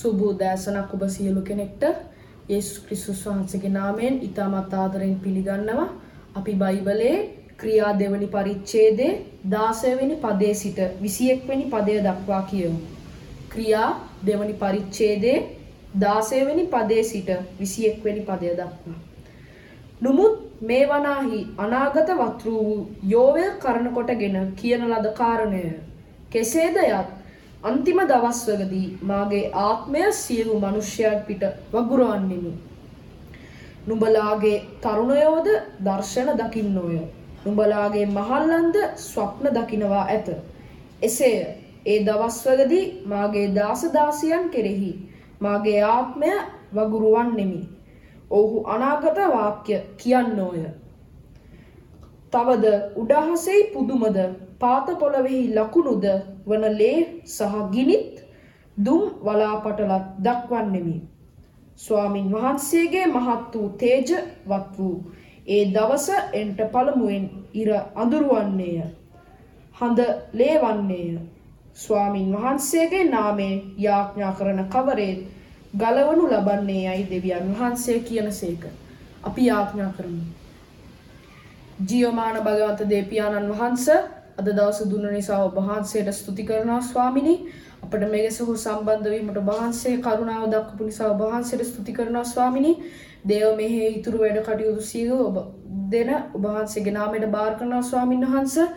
සුබ උදෑසනක් ඔබ සියලු කෙනෙක්ට යේසුස් ක්‍රිස්තුස් වහන්සේගේ නාමයෙන් ඊටමත් ආදරෙන් පිළිගන්නවා. අපි බයිබලයේ ක්‍රියා දෙවනි පරිච්ඡේදයේ 16 වෙනි පදයේ සිට 21 වෙනි පදය දක්වා කියමු. ක්‍රියා දෙවනි පරිච්ඡේදයේ 16 වෙනි පදයේ සිට 21 වෙනි පදය දක්වා. නමුත් මේ වනාහි අනාගත වත්‍රු වූ යෝවය කරන කොටගෙන කියන ලද කාරණය කෙසේද යත් අන්තිම දවස්වලදී මාගේ ආත්මය සියලු මනුෂ්‍යයන් පිට වගුරවන්නෙමි. නුඹලාගේ තරුණයෝද දර්ශන දකින්නෝය. නුඹලාගේ මහල්ලන්ද ස්වප්න දකිනවා ඇත. එසේය ඒ දවස්වලදී මාගේ දාසදාසියන් කෙරෙහි මාගේ ආත්මය වගුරුවන්නෙමි. ඔහු අනාගත වාක්‍ය කියන්නෝය. තවද උඩහසෙහි පුදුමද පාත පොළවෙහි ලකුණුද වන ලේ සහ ගිනිත් දුම් වලාපටලත් දක්වන්නෙමි. ස්වාමින් වහන්සේගේ මහත් වූ තේජ වත් වූ ඒ දවස එන්ට පළමුුවෙන් ඉර අඳුරුවන්නේය. හඳ ලේවන්නේය. ස්වාමින් වහන්සේගේ නාමේ යාඥා කරන කවරේත් ගලවනු ලබන්නේ යයි දෙවියන් වහන්සේ කියන සේක. අපි යාඥා කරමු. ජියෝමාන භගවත දේපියාණන් වහන්ස අද දවස දුන්න නිසා ඔබ වහන්සේට ස්තුති කරනවා ස්වාමිනී. අපට මෙලෙසහු සම්බන්ධ වීමට වහන්සේ කරුණාව දක්වපු නිසා ඔබ වහන්සේට ස්තුති කරනවා ස්වාමිනී. දේව මෙහි ඉතුරු වැඩ කටයුතු සියලු ඔබ දෙන ඔබ වහන්සේගේ නාමයට බාර කරනවා ස්වාමින් වහන්සේ.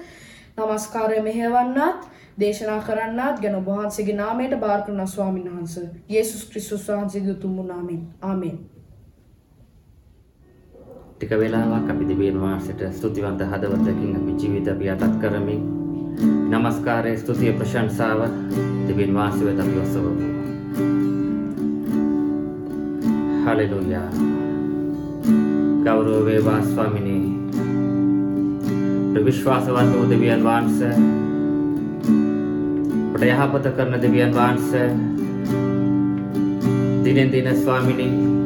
නමස්කාරය මෙහෙවන්නත් දේශනා කරන්නත් ගැන ඔබ වහන්සේගේ නාමයට බාර කරනවා ස්වාමින් වහන්සේ. යේසුස් ක්‍රිස්තුස් වහන්සේගේ උතුම් නාමයෙන්. ආමෙන්. ටික වෙලාවක් අපි දෙවියන් වහන්සේට ස්තුතිවන්ත හදවතකින් අපි ජීවිත අපි අතත් කරමින් নমස්කාරයේ ස්තුතිය ප්‍රශංසාව දෙවියන් වහන්සේ වෙත අපි ඔසවමු. හලෙලූයා. ගෞරව වේවා ස්වාමිනේ. විශ්වාසවන්ත වූ දෙවියන් වහන්සේ අපට යහපත කරන දෙවියන් වහන්සේ දිනෙන් දින ස්වාමිනේ අප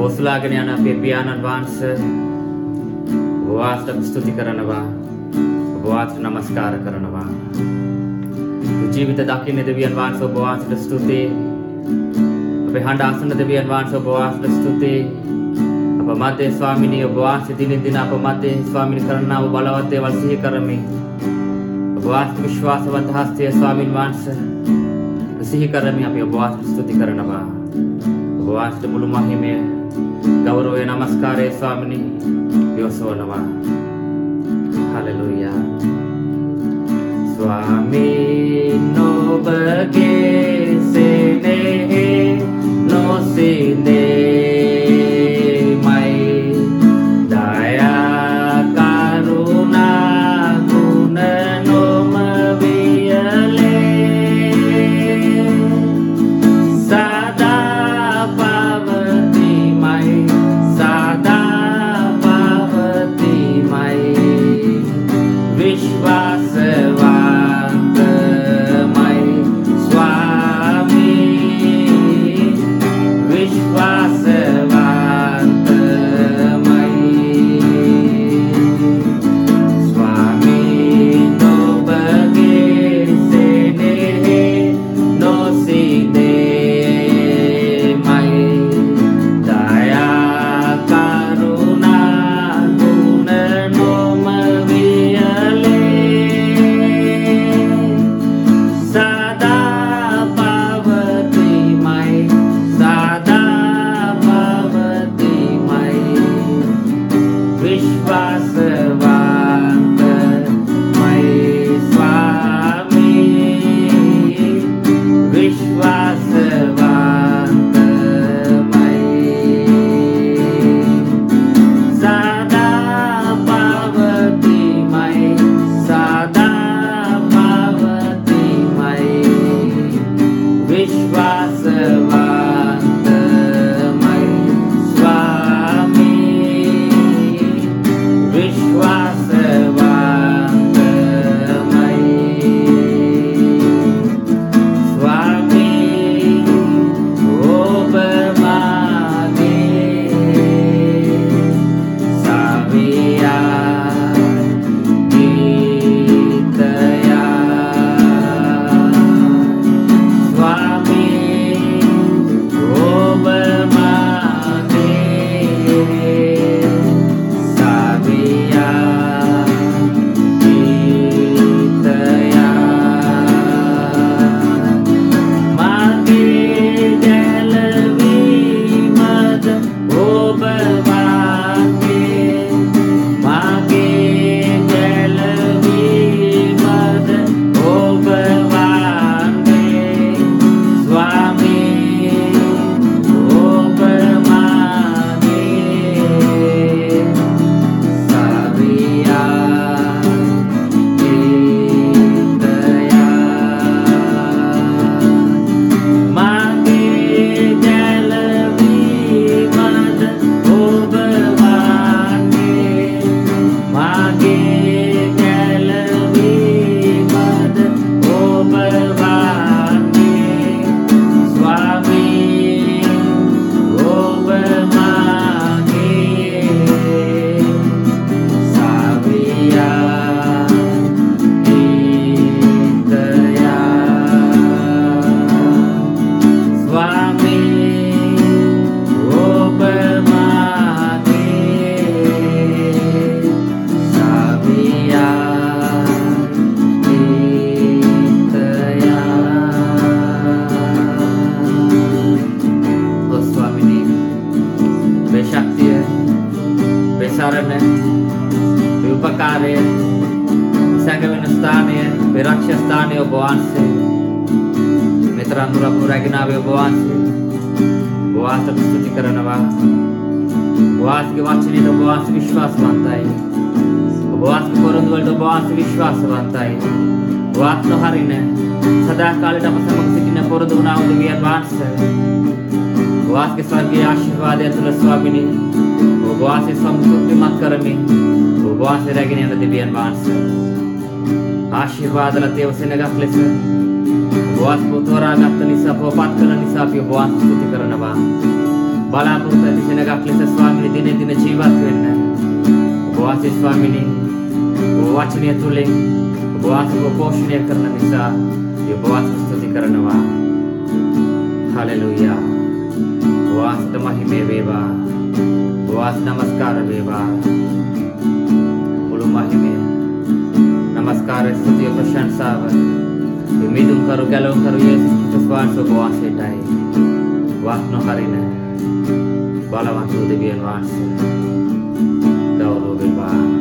ඔසුලාගෙන යන අපේ පියාණන් වහන්සේ ඔබ ස්තුති කරනවා ඔබ වහන්සේට নমස්කාර කරනවා. ජීවිත දකින්න දෙවියන් වහන්සේ ඔබ වහන්සේට ස්තුතියි අපේ හඬ අසන දෙවියන් වහන්සේ ඔබ වහන්සේට ස්තුතියි අප මැදේ ස්වාමිනී ඔබ වහන්සේ දින දින අප මැදේ ස්වාමිනී කරනා වූ බලවත් දේවල් සිහි කරමින් ඔබ වහන්සේ විශ්වාසවන්ත හස්තය ස්වාමින් වහන්සේ සිහි කරමින් අපි ඔබ වහන්සේට ස්තුති කරනවා. වහන්සේට මුළු මහිමය ගෞරවය නමස්කාරය ස්වාමිනී. යොසවනවා හලෙලුයා. ස්වාමීන් ඔබගේ සෙනෙහි නොසිඳේ විශ්වාසවන්ත ඔබ වහන්සේගේ ස්වර්ගීය ආශිර්වාදය තුළ ස්වාමිනේ ඔබ වහන්සේ සම්පූර්ණමත් කරමින් ඔබ වහන්සේ රැගෙන යන දෙවියන් වහන්සේ. ආශිර්වාදල තේව සෙනගක් ලෙස ඔබ වහන්සේ තෝරාගත්ත නිසා පොපත් කළ නිසා අපි ඔබ වහන්සේ ස්තුති කරනවා. බලාපොරොත්තු ඇති සෙනගක් ලෙස ස්වාමිනේ දිනේ දින ජීවත් වෙන්න. ඔබ වහන්සේ ස්වාමිනේ ඔබ වචනය තුලින් ඔබ වහන්සේ පෝෂණය කරන නිසා අපි ඔබ වහන්සේ ස්තුති කරනවා හලෙලූයා ඔබ වහන්සේට මහිමේ වේවා. ඔබ වහන්සේ නමස්කාර වේවා. මුළු මහිමේ. නමස්කාර ස්තුතිය ප්‍රශංසාව මිදුම් කරු ගැලවුම් කරු යේසුස් ක්‍රිස්තුස් වහන්සේ ඔබ වහන්සේටයි. වත් නොහරින බලවත් වූ දෙවියන් වහන්සේ. ගෞරව වේවා.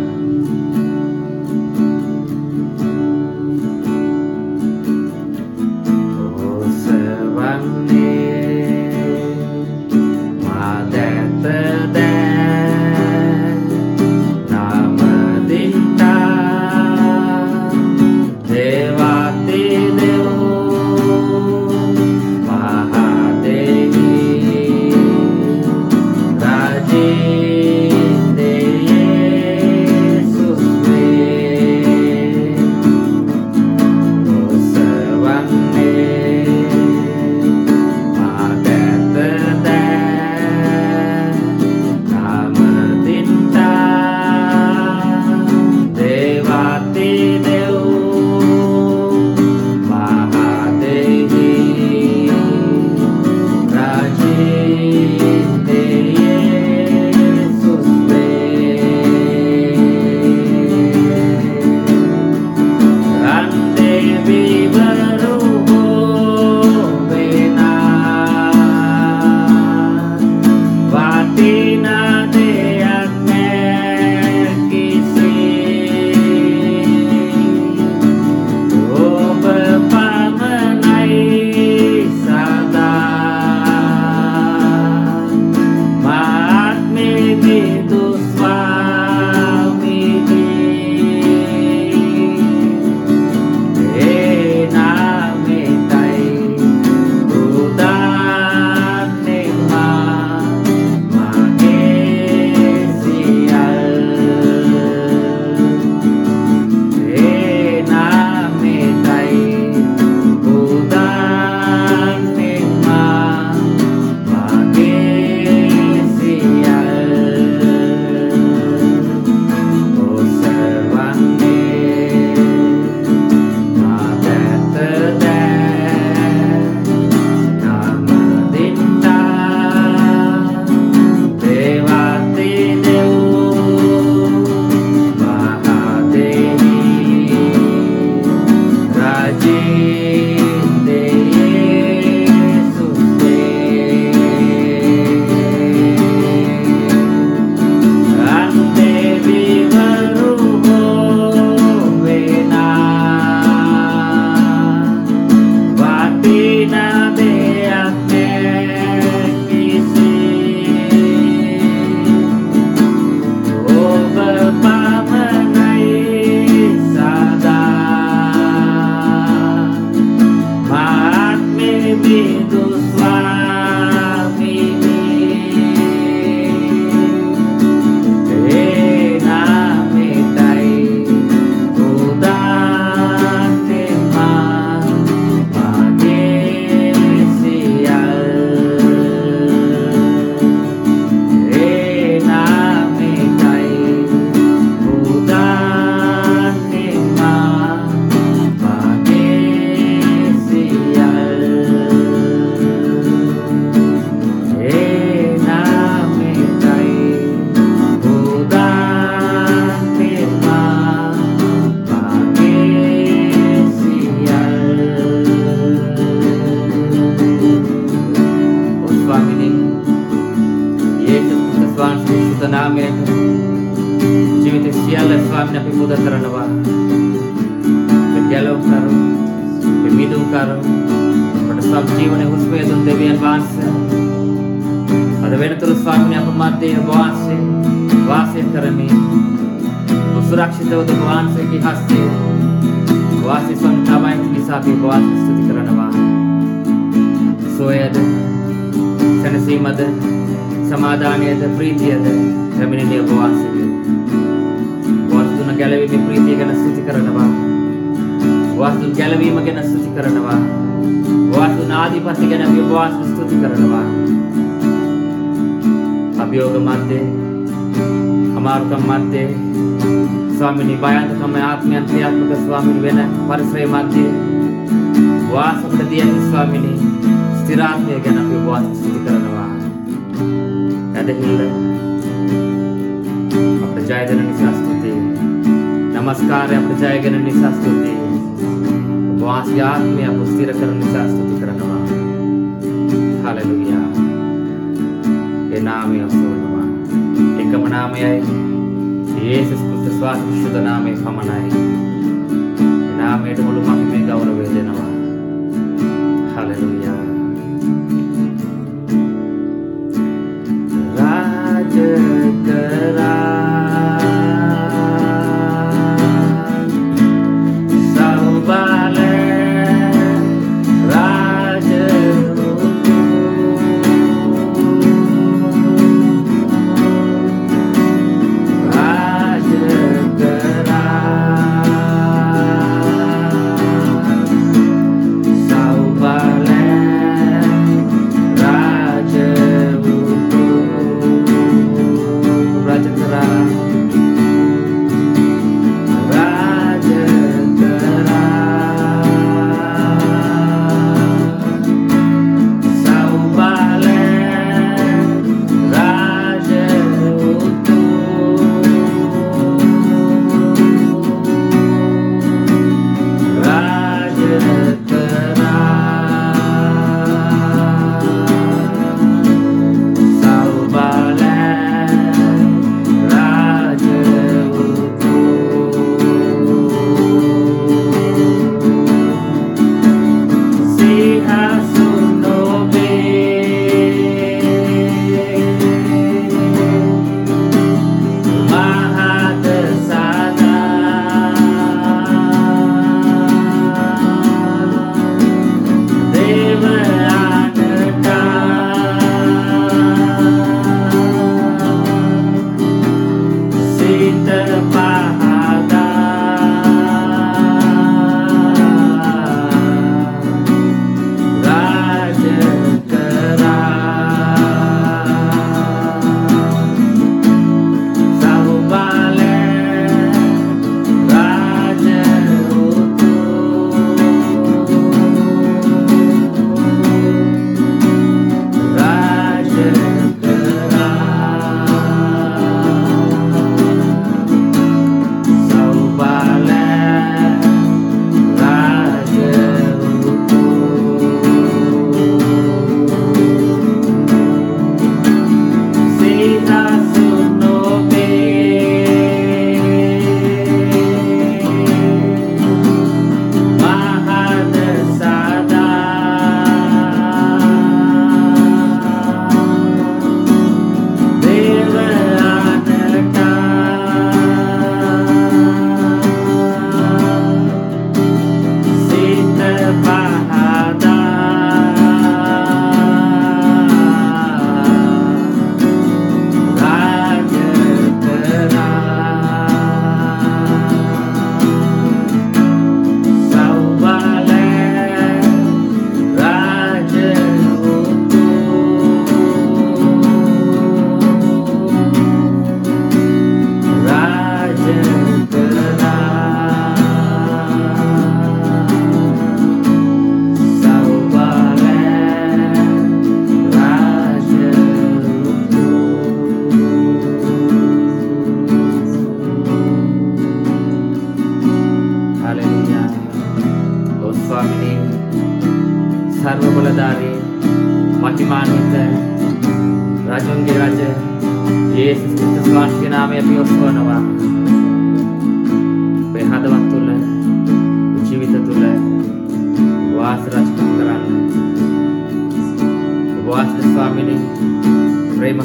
වහන්සේගේ හස්තයේ වාසය සම්තමයි නිසා අපි ඔබ වහන්සේ ස්තුති කරනවා. සෝයද සැනසීමද සමාධානයද ප්‍රීතියද පැමිණිලි ඔබ වහන්සේගේ වස්තුන ගැලවීමේ ප්‍රීතිය ගැන ස්තුති කරනවා. වස්තුන් ගැලවීම ගැන ස්තුති කරනවා. වස්තුන් ආධිපත්‍ය ගැන අපි ඔබ වහන්සේ ස්තුති කරනවා. අභියෝග මැද්දේ අමාරුකම් මැද්දේ ස්වාමිනී භයානකම ආත්මයන් ක්‍රියාත්මක ස්වාමිනී වෙන පරිසරය මැද්දේ වාසකට දියන ස්වාමිනී. ස්ථිරාත්මය ගැන අපි ඔබ වහන්සේ ස්තුති කරනවා. ඇදහිල්ල අපට ජය දෙන නිසා ස්තුතියි. නමස්කාරය අපට ජයගෙන නිසා ස්තුතියි. ඔබ වහන්සේ ආත්මය අප ස්ථිර කරන නිසා ස්තුති කරනවා. හලෙලුයා. ඒ නාමය අසෝනවා එකම නාමයයි. යේසුස් ක්‍රිස්තුස් වහන්සේ විශුද්ධ නාමයේ පමණයි. ඒ නාමයට මුළු මහිමේ ගෞරවය දෙනවා. හලෙලුයා.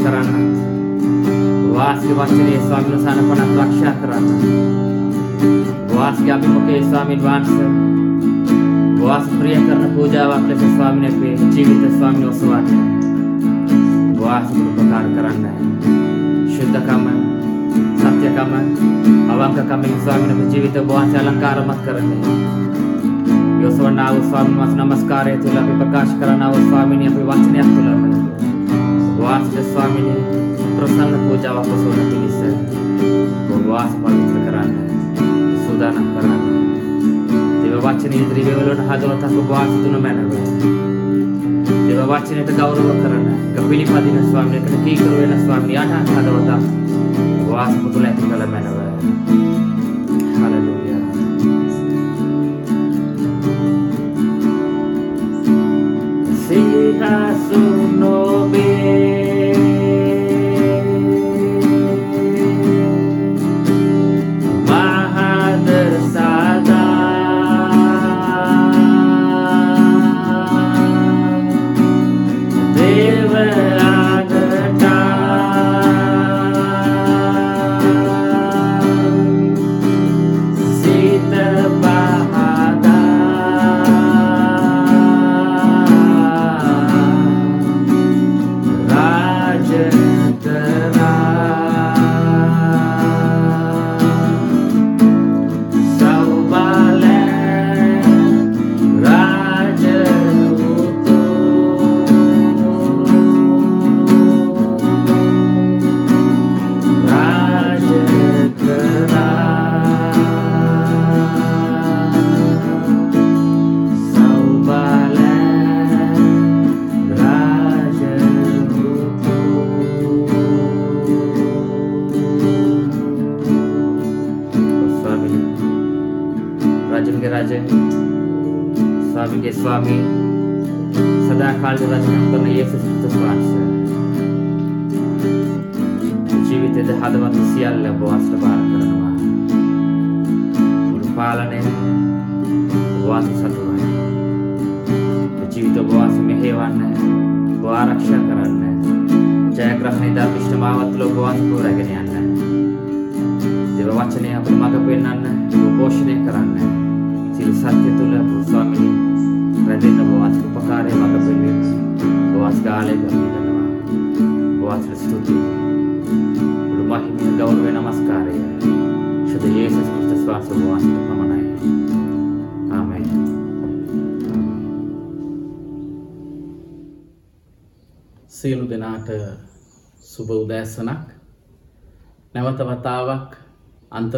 කරන්නත් වාස්ගේ වචනේ ස්වාමීන් වහන්සේ පනත් ආරක්ෂා කරන්න. වාස්ගේ අභිමුඛයේ ස්වාමීන් වහන්සේ වාස් ප්‍රිය කරන පූජාවක් ලෙස ස්වාමීන් අපේ ජීවිත ස්වාමීන් ඔසවාට වාස් උපකාර කරන්න. ශුද්ධකම සත්‍යකම අවංකකමින් ස්වාමීන් අපේ ජීවිත වාස් අලංකාරමත් කරන්නේ. යොසවන්නා වූ ස්වාමීන් වහන්සේ නමස්කාරය තුල අපි ප්‍රකාශ කරනා වූ ස්වාමීන් අපේ වචනයක් තුල වාස්ද ස්වාමීන් ප්‍රසන්න පූජාවක් ඔසවන පිණිස වාස් පවිත්‍ර කරන්න සූදානම් කරන්න. දේව වචනේ ඉදිරි වේවලට හදවතක් වාස් තුන මැනව. දේව වචනයට ගෞරව කරන කපිලිපදින ස්වාමීන් එකට කීකරු වෙන ස්වාමීන් යට හදවතක් වාස් පුතුල ඇති කළ මැනව.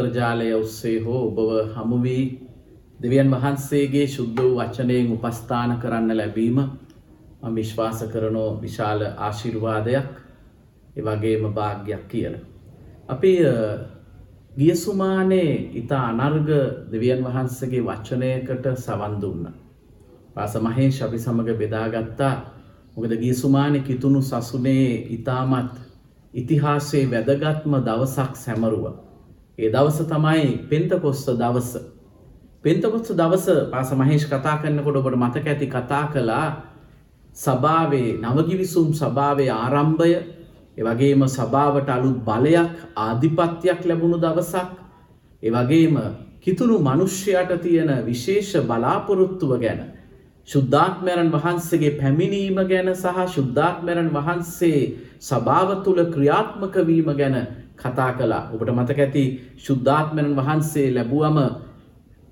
අන්තර්ජාලය ඔස්සේ හෝ ඔබව හමුවී දෙවියන් වහන්සේගේ ශුද්ධ වූ වචනයෙන් උපස්ථාන කරන්න ලැබීම මම විශ්වාස කරනෝ විශාල ආශිර්වාදයක් එවගේම භාග්‍යයක් කියල. අපි අ, ගිය සුමානේ ඉතා අනර්ග දෙවියන් වහන්සගේ වචනයකට සවන් දුන්න. පාස මහේෂ් අපි සමඟ බෙදාගත්තා මොකද ගිය සුමානෙ කිතුුණු සසුනේ ඉතාමත් ඉතිහාසයේ වැදගත්ම දවසක් සැමරුව. ඒ දවස තමයි පෙන්තකොස්ත දවස. පෙන්තකොස්තු දවස පාස මහේෂ් කතා කරන්නකොට ඔබට මතක ඇති කතා කළා සභාවේ නවගිවිසුම් සභාවේ ආරම්භය එවගේම සභාවට අලුත් බලයක් ආධිපත්‍යයක් ලැබුණු දවසක් එවගේම කිතුුණු මනුෂ්‍යයට තියෙන විශේෂ බලාපොරොත්තුව ගැන ශුද්ධාත්මරන් වහන්සේගේ පැමිණීම ගැන සහ ශුද්ධාත්මරන් වහන්සේ සභාව තුළ ක්‍රියාත්මකවීම ගැන කතා කලා ඔබට මතක ඇති ශුද්ධාත්මරන් වහන්සේ ලැබුවම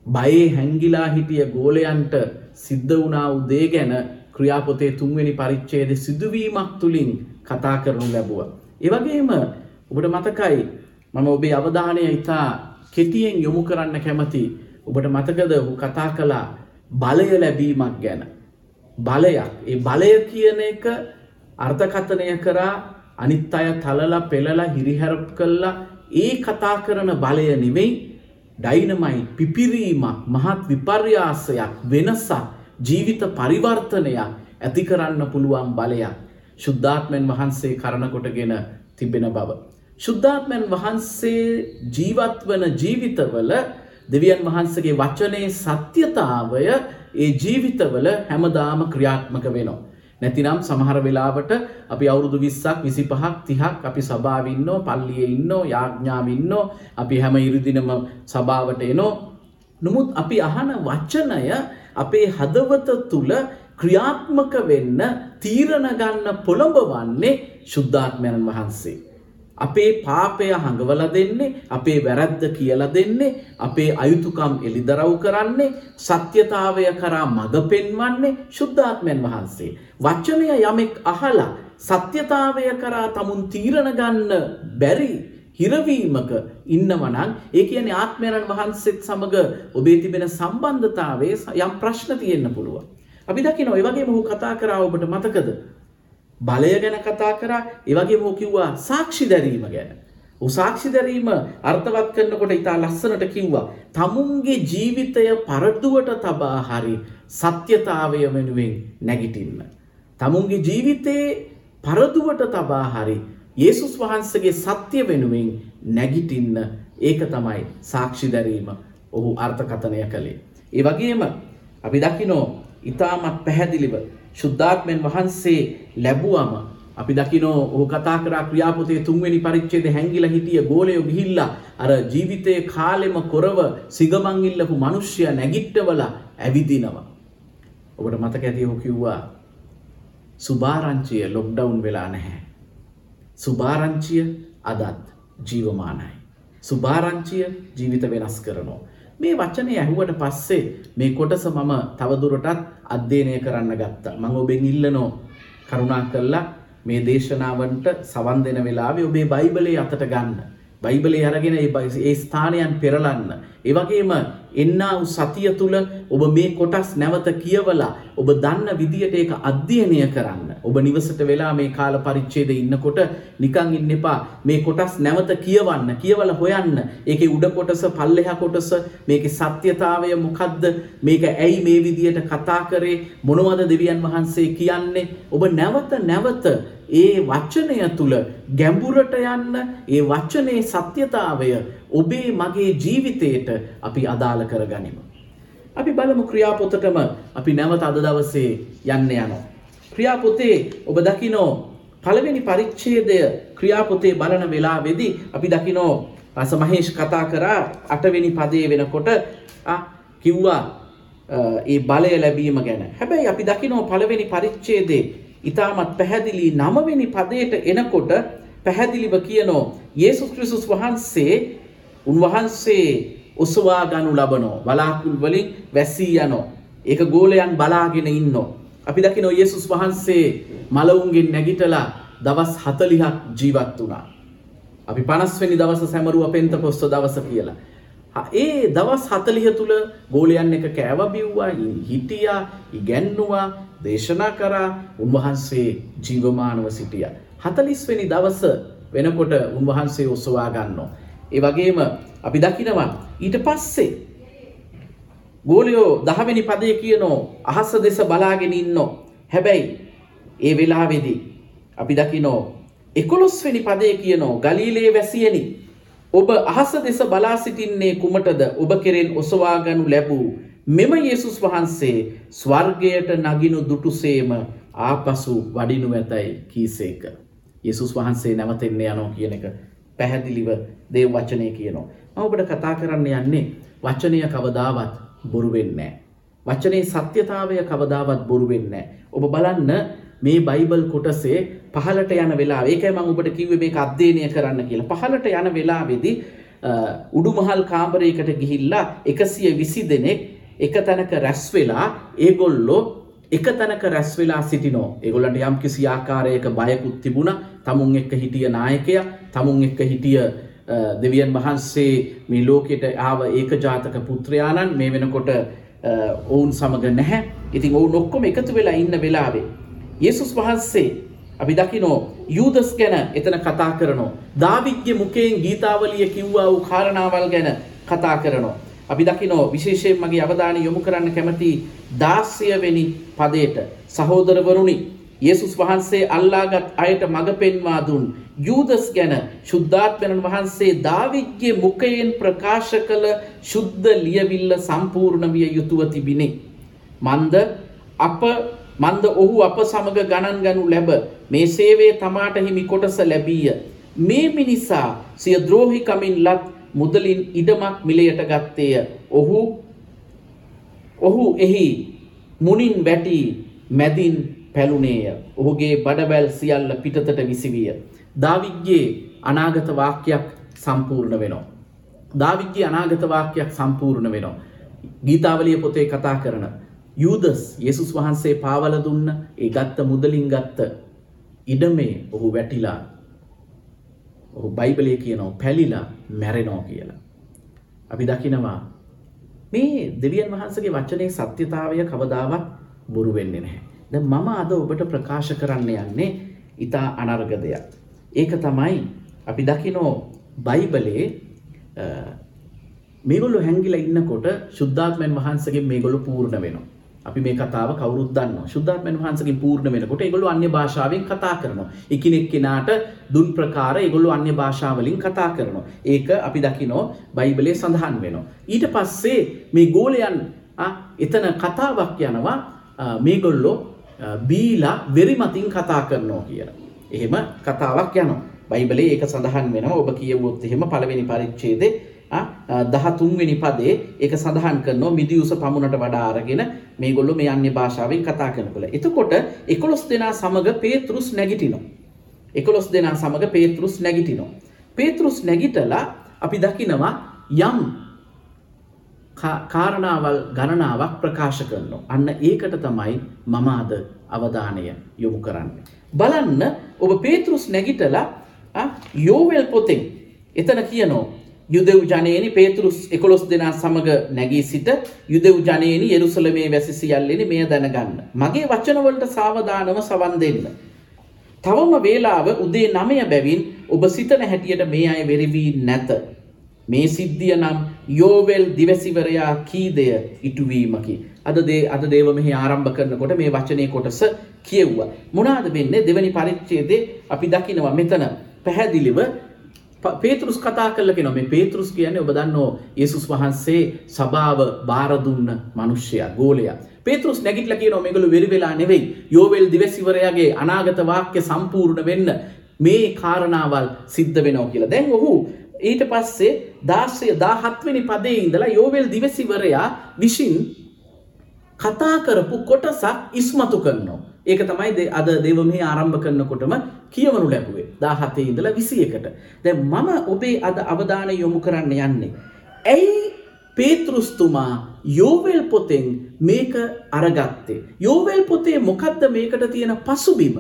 බයේ හැංගිලා හිටිය ගෝලයන්ට සිද්ධ වනා උදේ ගැන ක්‍රියාපොතේ තුන්වෙනි පරිච්චේද සිදුවීමක් තුළින් කතා කරනු ලැබුව. ඒවගේම ඔබට මතකයි මම ඔබේ අවධානය ඉතා කෙටියෙන් යොමු කරන්න කැමති ඔබට මතකද හු කතා කලා බලය ලැබීමක් ගැන. බලයක් ඒ බලය කියන එක අර්ථකථනය කරා අනිත් අය තලලා පෙළලා හිරිහැරප් කල්ලා ඒ කතා කරන බලය නෙවෙයි ඩයිනමයි පිපිරීමක් මහත් විපර්යාසයක් වෙනසක් ජීවිත පරිවර්තනයක් ඇති කරන්න පුළුවන් බලයක් ශුද්ධාත්මයන් වහන්සේ කරනකොටගෙන තිබෙන බව. ශුද්ධාත්මයන් වහන්සේ ජීවත් වන ජීවිතවල දෙවියන් වහන්සගේ වචනයේ සත්‍යතාවය ඒ ජීවිතවල හැමදාම ක්‍රියාත්මක වෙනවා. නැතිනම් සමහර වෙලාවට අපි අවුරුදු 20ක් 25ක් 30ක් අපි සභාවේ ඉන්නෝ පල්ලියේ ඉන්නෝ යාඥාවේ ඉන්නෝ අපි හැම ඉරිදිනම සභාවට එනෝ නමුත් අපි අහන වචනය අපේ හදවත තුල ක්‍රියාත්මක වෙන්න තීරණ ගන්න පොළඹවන්නේ ශුද්ධාත්මයන් වහන්සේ. අපේ පාපය හඟවලා දෙන්නේ අපේ වැරැද්ද කියලා දෙන්නේ අපේ අයුතුකම් එළිදරව් කරන්නේ සත්‍යතාවය කරා මඟ පෙන්වන්නේ ශුද්ධාත්මයන් වහන්සේ. වචනය යමෙක් අහලා සත්‍යතාවය කරා තමුන් තීරණ ගන්න බැරි හිරවීමක ඉන්නවනං ඒ කියන ආත්මයණන් වහන්සේත් සමඟ ඔබේ තිබෙන සම්බන්ධතාවේ යම් ප්‍රශ්න තියෙන්න පුළුව. අපි දකින ඔය වගේ මොහු කතා කරා ඔබට මතකද. බලය ගැන කතා කරා ඒවගේ මෝ කිව්වා සාක්ෂි දැරීම ගැන. උසාක්ෂි දැරීම අර්ථවත් කරනකොට ඉතා ලස්සනට කිව්වා. තමුන්ගේ ජීවිතය පරද්දුවට තබා හරි සත්‍යතාවය වෙනුවෙන් නැගිටින්න. තමුන්ගේ ජීවිතයේ පරදුවට තබා හරි යේසුස් වහන්සගේ සත්‍ය වෙනුවෙන් නැගිටින්න ඒක තමයි සාක්ෂි දැරීම ඔහු අර්ථකථනය කළේ. ඒ වගේම අපි දකිනෝ ඉතාමත් පැහැදිලිව ශුද්ධාත්මෙන් වහන්සේ ලැබුවම අපි දකිනෝ ඔහු කතා කරා ක්‍රියාපොතේ තුන්වෙනි පරිච්ඡේදය හැංගිලා හිටිය ගෝලයෝ ගිහිල්ලා අර ජීවිතයේ කාලෙම කොරව සිගමන් ඉල්ලපු මිනිස්සයා නැගිට්ටවලා ඇවිදිනවා. ඔබට මතක ඇති ඔහු කිව්වා සුභාරංචිය ලොක්ඩවුන් වෙලා නැහැ. සුභාරංචිය අදත් ජීවමානයි. සුභාරංචිය ජීවිත වෙනස් කරනවා. මේ වචනය ඇහුවට පස්සේ මේ කොටස මම තවදුරටත් අධ්‍යයනය කරන්න ගත්තා. මං ඔබෙන් ඉල්ලනෝ කරුණා කල්ලා මේ දේශනාවන්ට සවන් දෙන වෙලාවේ ඔබේ බයිබලේ අතට ගන්න. බයිබලේ අරගෙන ඒ ස්ථානයන් පෙරලන්න. ඒවගේම එන්නා වූ සතිය තුළ ඔබ මේ කොටස් නැවත කියවලා ඔබ දන්න විදියට ඒක අධ්‍යයනය කරන්න. ඔබ නිවසට වෙලා මේ කාල පරිච්ඡේද ඉන්නකොට නිකන් ඉන්න එපා. මේ කොටස් නැවත කියවන්න, කියවලා හොයන්න. ඒකේ උඩ කොටස, පල්ලෙහා කොටස, මේකේ සත්‍යතාවය මොකද්ද? මේක ඇයි මේ විදියට කතා කරේ? මොනවද දෙවියන් වහන්සේ කියන්නේ? ඔබ නැවත නැවත ඒ වචනය තුළ ගැඹුරට යන්න ඒ වචනයේ සත්‍යතාවය ඔබේ මගේ ජීවිතයට අපි අදාළ කරගනිමු. අපි බලමු ක්‍රියාපොතටම අපි නැවත අද දවසේ යන්න යනවා. ක්‍රියාපොතේ ඔබ දකිනෝ පළවෙනි පරිච්ඡේදය ක්‍රියාපොතේ බලන වෙලාවේදී අපි දකිනෝ රස මහේෂ් කතා කරා අටවෙනි පදයේ වෙනකොට කිව්වා ඒ බලය ලැබීම ගැන. හැබැයි අපි දකිනෝ පළවෙනි පරිච්ඡේදේ ඊටමත් පැහැදිලි නවවෙනි පදයට එනකොට පැහැදිලිව කියනෝ යේසුස් ක්‍රිස්තුස් වහන්සේ උන්වහන්සේ ඔසවා ගනු ලබනෝ බලාකුල් වලින් වැසී යනෝ. ඒක ගෝලයන් බලාගෙන ඉන්නෝ. අපි දකිනෝ යේසුස් වහන්සේ මලවුන්ගෙන් නැගිටලා දවස් 40ක් ජීවත් වුණා. අපි 50 වෙනි දවස සැමරුව පෙන්තකොස්ත දවස කියලා. ඒ දවස් 40 තුල ගෝලයන් එක කෑව බිව්වා හිටියා ඉගැන්නුවා දේශනා කරා උන්වහන්සේ ජීවමානව සිටියා. 40 වෙනි දවස වෙනකොට උන්වහන්සේ ඔසවා ගන්නවා ඒ වගේම අපි දකිනවා ඊට පස්සේ ගෝලයෝ දහවෙනි පදය කියනෝ අහස දෙස බලාගෙන ඉන්නෝ හැබැයි ඒ වෙලාවේදී අපි දකිනෝ එකොළොස්වෙනි පදය කියනෝ ගලීලේ වැසියනි ඔබ අහස දෙස බලා සිටින්නේ කුමටද ඔබ කෙරෙන් ඔසවාගනු ලැබූ මෙම යේසුස් වහන්සේ ස්වර්ගයට නගිනු දුටුසේම ආපසු වඩිනු ඇතැයි කීසේක. යේසුස් වහන්සේ නැවතෙන්න යනෝ කියන එක පැහැදිලිව දේව වචනය කියනවා. ඔබට කතා කරන්න යන්නේ වචනය කවදාවත් බොරුවෙන්නේ. වචනයේ සත්‍යතාවය කවදාවත් බොරුවෙන්නේ. ඔබ බලන්න මේ බයිබල් කොටසේ පහලට යන වෙලා ඒකයි මම ඔබට කිව්වේ මේක අධ්‍යයනය කරන්න කියලා. පහලට යන වෙලාවේදී උඩුමහල් කාමරයකට ගිහිල්ලා 120 දෙනෙක් එක තැනක රැස් වෙලා ඒගොල්ලෝ එක තැනක රැස් වෙලා සිටිනෝ. ඒගොල්ලන්ට යම් කිසි ආකාරයක බයකුත් තිබුණා. තමුන් එක්ක හිටිය නායකයා, තමුන් එක්ක හිටිය දෙවියන් වහන්සේ මේ ලෝකෙට ආව ඒක ජාතක පුත්‍රයාණන් මේ වෙනකොට ඔවුන් සමග නැහැ. ඉතින් ඔවුන් ඔක්කොම එකතු වෙලා ඉන්න වෙලාවේ යේසුස් වහන්සේ අපි දකිනෝ යූදස් ගැන එතන කතා කරනවා. දාවිද්ගේ මුකයෙන් ගීතාවලිය කිව්වා වූ කාරණාවල් ගැන කතා කරනවා. අපි දකිනෝ විශේෂයෙන් මගේ අවධානය යොමු කරන්න කැමති දාස්යවෙනි පදයට සහෝදරවරුණි යේසුස් වහන්සේ අල්ලාගත් අයට මඟ පෙන්වා දුන් යූදස් ගැන ශුද්ධාත්මයන් වහන්සේ දාවිද්ගේ මුකයෙන් ප්‍රකාශ කළ ශුද්ධ ලියවිල්ල සම්පූර්ණ විය යුතුව තිබිණි. මන්ද අප මන්ද ඔහු අප සමග ගණන් ගනු ලැබ මේ සේවේ තමාට හිමි කොටස ලැබීය. මේ මිනිසා සිය ද්‍රෝහිකමින් ලත් මුදලින් ඉඩමක් මිලයට ගත්තේය. ඔහු ඔහු එහි මුනින් වැටි මැදින් පැලුනේය. ඔහුගේ බඩබැල් සියල්ල පිටතට විසිවිය. දාවිග්ගේ අනාගත වාක්‍යයක් සම්පූර්ණ වෙනවා. දාවිග්ගේ අනාගත වාක්‍යයක් සම්පූර්ණ වෙනවා. ගීතාවලිය පොතේ කතා කරන. යූදස් යෙසුස් වහන්සේ පාවල දුන්න ඒ ගත්ත මුදලින් ගත්ත ඉඩමේ ඔහු වැටිලා ඔහු බයිබලය කියනව පැලිලා මැරෙනෝ කියලා. අපි දකිනවා මේ දෙවියන් වහන්සගේ වචනය සත්‍යතාවය කවදාවත් බොරු වෙන්නේ නැහැ. ද මම අද ඔබට ප්‍රකාශ කරන්න යන්නේ ඉතා අනර්ග දෙයක්. ඒක තමයි අපි දකිනෝ බයිබලේ මේගොල්ලු හැංගිල ඉන්නකොට ශුද්ධාත්මයන් වහන්සගේ මේගොලු පූර්ණ වෙනවා. අපි මේ කතාව කවුරුත් දන්නවා. ශුද්ධාත්මයන් වහන්සේගෙන් පූර්ණ වෙනකොට ඒගොල්ලෝ අන්‍ය භාෂාවෙන් කතා කරනවා. එකිනෙක කෙනාට දුන් ප්‍රකාර ඒගොල්ලෝ අන්‍ය භාෂාවලින් කතා කරනවා. ඒක අපි දකිනවා බයිබලයේ සඳහන් වෙනවා. ඊට පස්සේ මේ ගෝලයන් එතන කතාවක් යනවා මේගොල්ලෝ බීලා වෙරිමතින් කතා කරනවා කියලා. එහෙම කතාවක් යනවා. බයිබලයේ ඒක සඳහන් වෙනවා. ඔබ කියවුවොත් එහෙම පළවෙනි පරිච්ඡේදේ දහතුන්වෙනි පදේ ඒක සඳහන් කරනවා මිදියුස පමුණට වඩා අරගෙන මේගොල්ලෝ මේ අන්‍ය භාෂාවෙන් කතා කරනකොට. එතකොට 11 දෙනා සමග පේතෘස් නැගිටිනවා. 11 දෙනා සමග පේතෘස් නැගිටිනවා. පේතෘස් නැගිටලා අපි දකිනවා යම් කාරණාවල් ගණනාවක් ප්‍රකාශ කරනවා. අන්න ඒකට තමයි මම අද අවධානය යොමු කරන්නේ. බලන්න ඔබ පේතෘස් නැගිටලා යෝවෙල් පොතෙන් එතන කියනවා යුදෙව් ජනයනි පේතුරුස් එකොළොස් දෙනා සමඟ නැගී සිට යුදෙව් ජනයනි යෙරුසලමේ වැසි සියල්ලෙන මෙය දැනගන්න. මගේ වචනවලට සාවධානව සවන් දෙන්න. තවම වේලාව උදේ නමය බැවින් ඔබ සිතන හැටියට මේ අය වෙරිවී නැත. මේ සිද්ධිය නම් යෝවෙල් දිවැසිවරයා කීදය ඉටුවීමකි. අද දේ අද දේව මෙහි ආරම්භ කරනකොට මේ වචනය කොටස කියව්වා. මොනාද වෙන්නේ දෙවැනි පරිච්චේදේ අපි දකිනවා මෙතන පැහැදිලිව පේතුරුස් කතා කල්ල කෙන මේ පේතුරුස් කියන්නේ ඔබ දන්නෝ යේසුස් වහන්සේ සභාව බාරදුන්න මනුෂ්‍යයා ගෝලයා. පේතුරුස් නැගිටල කියන මෙගලු වෙරිවෙලා නෙවෙයි යෝවෙල් දිවැසිවරයාගේ අනාගත වාක්‍ය සම්පූර්ණ වෙන්න මේ කාරණාවල් සිද්ධ වෙනෝ කියලා. දැන් ඔහු ඊට පස්සේ දාශය දාහත්වනි පදේ ඉඳලා යෝවෙල් දිවසිවරයා විසින් කතා කරපු කොටසක් ඉස්මතු කරනවා. ඒක තමයි අද දෙවමේ ආරම්භ කරනකොටම කියවනු ලැබුවේ දාහතේ ඉඳලා විසි එකට. දැ මම ඔබේ අද අවධානය යොමු කරන්න යන්නේ. ඇයි පේතෘස්තුමා යෝවල් පොතෙන් මේක අරගත්තේ. යෝවල් පොතේ මොකක්ද මේකට තියෙන පසුබිම.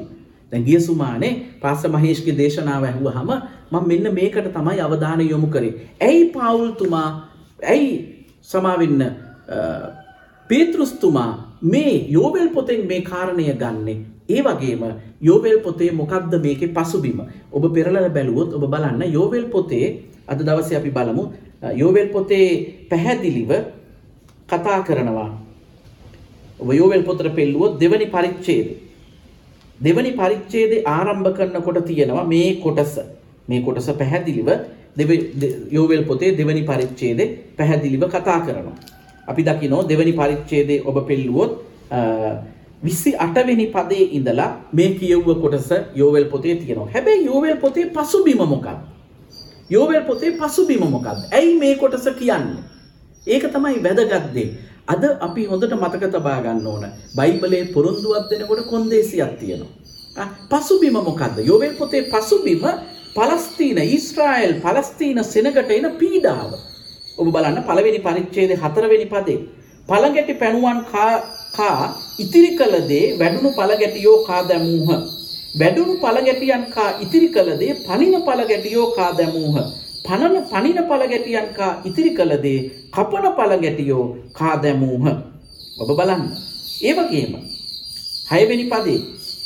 දැගිය සුමානේ පාස මහේෂ්ගේ දේශනාව ඇහුව හම මං මෙන්න මේකට තමයි අවධානය යොමු කරේ. ඇයි පවුල්තුමා ඇයි සමාවෙන්න පේතෘස්තුමා මේ යෝවල් පොතෙන් මේ කාරණය ගන්නේ? ඒ වගේම යෝවල් පොතේ මොකක්ද මේකේ පසුබිම? ඔබ පෙරලල බැලුවොත් ඔබ බලන්න යෝවල් පොතේ අද දවස අපි බලමු යෝවල් පොතේ පැහැදිලිව කතා කරනවා. ඔබ යෝවල් පොතර පෙල්ලුවොත් දෙවනි පරිච්චේද දෙවනි පරිච්චේදේ ආරම්භ කරනකොට තියෙනවා මේ කොටස. මේ කොටස පැහැදිලිව යෝවල් පොතේ දෙවනි පරිච්චේදේ පැහැදිලිව කතා කරනවා. අපි දකිනෝ දෙවැනි පරිච්චේදේ ඔබ පෙල්ලුවොත් විසි අටවෙනි පදේ ඉඳලා මේ කියව්ව කොටස යෝවල් පොතේ තියෙනවා. හැබැයි යෝවල් පොතේ පසුබිම මොකක්ද? යෝවල් පොතේ පසුබිම මොකක්ද? ඇයි මේ කොටස කියන්නේ? ඒක තමයි වැදගත්දේ අද අපි හොඳට මතක තබා ගන්න ඕන. බයිබලේ පොරොන්දුවත් දෙනකොට කොන්දේසියක් තියෙනවා. පසුබිම මොකක්ද යෝවල් පොතේ පසුබිම පලස්තීන ඊස්ට්‍රයිල් පලස්තීන සෙනගට එන පීඩාව. ඔබ බලන්න පළවෙනි පරිච්ඡේදයේ හතරවෙනි පදේ. පළගැටි පැණුවන් කා ඉතිරි කළ දේ වැඩුණු පළගැටියෝ කා දැමූහ. වැඩුණු පළගැටියන් කා ඉතිරි කළ දේ පනින පළගැටියෝ කා දැමූහ. පනන පනින පළගැටියන් කා ඉතිරි කළ දේ කපන පළගැටියෝ කා දැමූහ ඔබ බලන්න ඒ වගේම හයවෙනි පදේ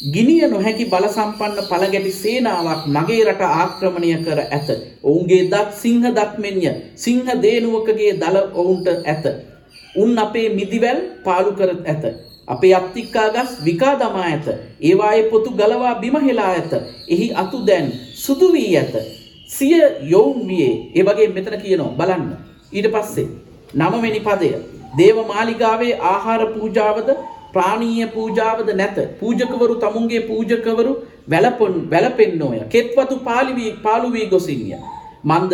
ගිනිය නොහැකි බලසම්පන්න පළගැටි සේනාවක් මගේ රට ආක්‍රමණය කර ඇත. ඔවුන්ගේ දත් සිංහ දත්මෙන්ය සිංහ දේනුවකගේ දල ඔවුන්ට ඇත. උන් අපේ මිදිවැල් පාලු කර ඇත. අපේ අත්තික්කා ගස් විකා දමා ඇත. ඒවායේ පොතු ගලවා බිමහෙලා ඇත. එහි අතු දැන් සුදු වී ඇත. සිය යොවුන් වියේ ඒ වගේ මෙතන කියනවා බලන්න. ඊට පස්සේ නමවෙනි පදය දේව මාලිගාවේ ආහාර පූජාවද ප්‍රාණීය පූජාවද නැත. පූජකවරු තමුන්ගේ පූජකවරු වැළපොන් වැළපෙන්නෝය. කෙත්වතු පාලි වී පාළු වී ගොසින්ය. මන්ද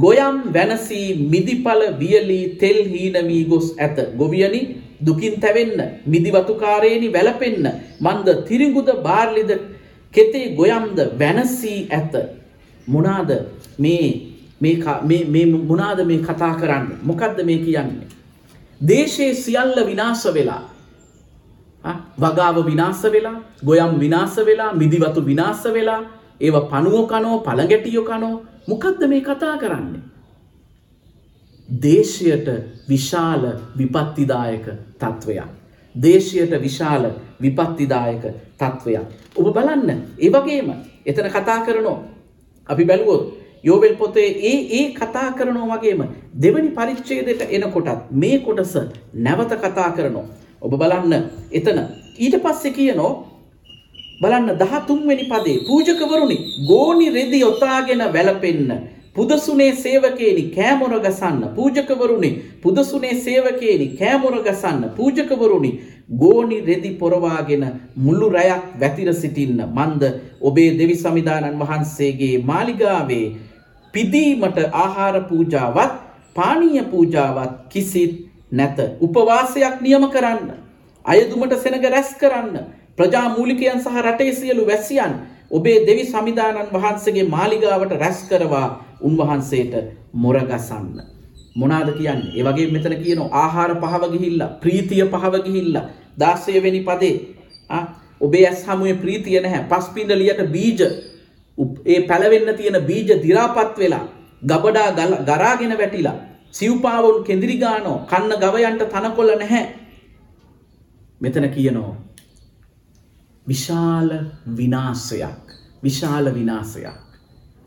ගොයම් වැනසී මිදිපල වියලී තෙල් හීන වී ගොස් ඇත. ගොවියනි දුකින් තැවෙන්න මිදිවතුකාරේනි වැළපෙන්න මන්ද තිරිඟුද බාර්ලිද කෙතේ ගොයම්ද වැනසී ඇත. මොනාද මේ මේ ක- මේ- මේ මොනාද මේ කතා කරන්න මොකක්ද මේ කියන්නේ. දේශයේ සියල්ල විනාශ වෙලා ආ, වගාව විනාශ වෙලා ගොයම් විනාශ වෙලා මිදිවතු විනාශ වෙලා ඒව පනුව කනෝ පළගැටියෝ කනෝ මොකක්ද මේ කතා කරන්නේ. දේශයට විශාල විපත්තිදායක තත්ත්වයක්. දේශයට විශාල විපත්තිදායක තත්ත්වයක්. ඔබ බලන්න ඒ වගේම එතන කතා කරනෝ අපි බැලුවොත් යෝවෙල් පොතේ ඒ ඒ කතා කරනෝ වගේම දෙවනි පරිච්ඡේදයට එනකොටත් මේ කොටස නැවත කතා කරනවා. ඔබ බලන්න එතන ඊට පස්සේ කියනෝ බලන්න දහතුන්වෙනි පදේ පූජකවරුනි ගෝනි රෙදි යොතාගෙන වැළපෙන්න පුදසුනේ සේවකේනි කෑමොර ගසන්න පූජකවරුනි. පුදසුනේ සේවකේනි කෑමොර ගසන්න පූජකවරුනි. ගෝනි රෙදි පොරවාගෙන මුළු රැයක් වැතිර සිටින්න මන්ද ඔබේ දෙවි සමිධානන් වහන්සේගේ මාලිගාවේ පිදීමට ආහාර පූජාවත් පානීය පූජාවත් කිසිත් නැත. උපවාසයක් නියම කරන්න අයදුමට සෙනග රැස් කරන්න ප්‍රජා මූලිකයන් සහ රටේ සියලු වැසියන් ඔබේ දෙවි සමිධානන් වහන්සේගේ මාලිගාවට රැස් කරවා උන්වහන්සේට මොරගසන්න. මොනාද කියන්නේ? ඒ වගේ මෙතන කියන ආහාර පහව ගිහිල්ලා ප්‍රීතිය පහව ගිහිල්ලා දාසයවෙනි පදේ. ආ, ඔබේ ඇස් හමුවේ ප්‍රීතිය නැහැ. පස්පින්ඩලියට බීජ උප්- ඒ පැලවෙන්න තියෙන බීජ දිරාපත් වෙලා ගබඩා ගල- ගරාගෙන වැටිලා සිව්පාවුන් කෙඳිරි ගානෝ කන්න ගවයන්ට තනකොළ නැහැ. මෙතන කියනෝ විශාල විනාසයක් විශාල විනාසයක්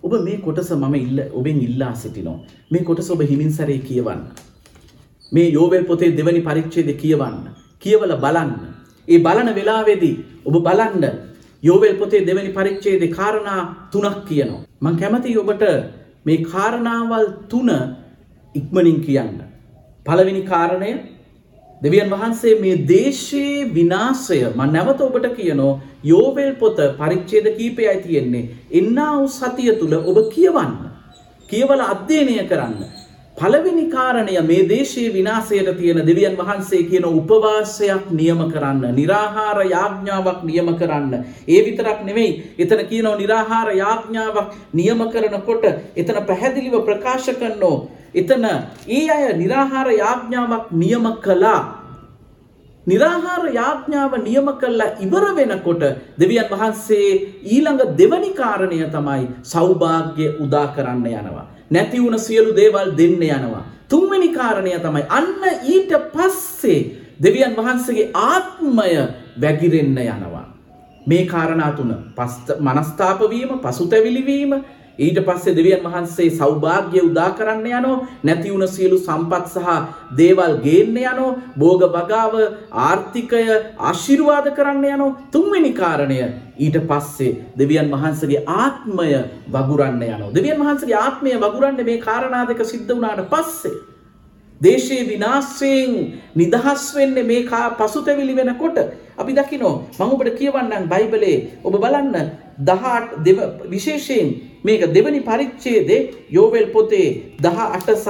ඔබ මේ කොටස මම ඉල්ල ඔබෙන් ඉල්ලා සිටිනෝ මේ කොටස ඔබ හිමින් සැරේ කියවන්න. මේ යෝවල් පොතේ දෙවනි පරිච්ඡේදය කියවන්න. කියවල බලන්න. ඒ බලන වෙලාවේදී ඔබ බලන්න යෝවල් පොතේ දෙවැනි පරිච්ඡේදේ කාරණා තුනක් කියනවා. මම කැමතියි ඔබට මේ කාරණාවල් තුන ඉක්මනින් කියන්න. පළවෙනි කාරණය දෙවියන් වහන්සේ මේ දේශයේ විනාශය මම නැවත ඔබට කියනෝ යෝවෙල් පොත පරිච්ඡේද කීපයයි තියෙන්නේ. එන්නා වූ සතිය තුල ඔබ කියවන්න. කියවලා අධ්‍යයනය කරන්න. පළවෙනි කාරණය මේ දේශයේ විනාශයට තියෙන දෙවියන් වහන්සේ කියන උපවාසයක් නියම කරන්න. निराහාර යාඥාවක් නියම කරන්න. ඒ විතරක් නෙමෙයි. එතන කියනෝ निराහාර යාඥාවක් නියම කරනකොට එතන පැහැදිලිව ප්‍රකාශ කරනෝ එතන ඒ අය निराහාර යාඥාවක් නියම කළා නිරාහාර යාඥාව නියම කල්ලා ඉවර වෙනකොට දෙවියන් වහන්සේ ඊළඟ දෙවනි කාරණය තමයි සෞභාග්‍ය උදා කරන්න යනවා. නැති වුණ සියලු දේවල් දෙන්න යනවා. තුන්වෙනි කාරණය තමයි අන්න ඊට පස්සේ දෙවියන් වහන්සේගේ ආත්මය වැගිරෙන්න යනවා. මේ කාරණා තුන පස්ත මනස්ථාපවීම පසුතැවිලිවීම ඊට පස්සේ දෙවියන් වහන්සේ සෞභාග්‍ය උදා කරන්න යනෝ නැති වුණ සියලු සම්පත් සහ දේවල් ගේන්න යනෝ භෝග වගාව ආර්ථිකය ආශිර්වාද කරන්න යනෝ තුන්වෙනි කාරණය. ඊට පස්සේ දෙවියන් වහන්සේගේ ආත්මය වගුරන්න යනවා දෙවියන් වහන්සේගේ ආත්මය වගුරන්න මේ කාරණා දෙක සිද්ධ වුණාට පස්සේ දේශයේ විනාශයෙන් නිදහස් වෙන්නේ මේ කා පසුතැවිලි වෙනකොට. අපි දකිනෝ මම ඔබට කියවන්නම් බයිබලේ. ඔබ බලන්න 18 දෙව විශේෂයෙන් මේක දෙවනි පරිච්ඡේදේ යෝවෙල් පොතේ 18 සහ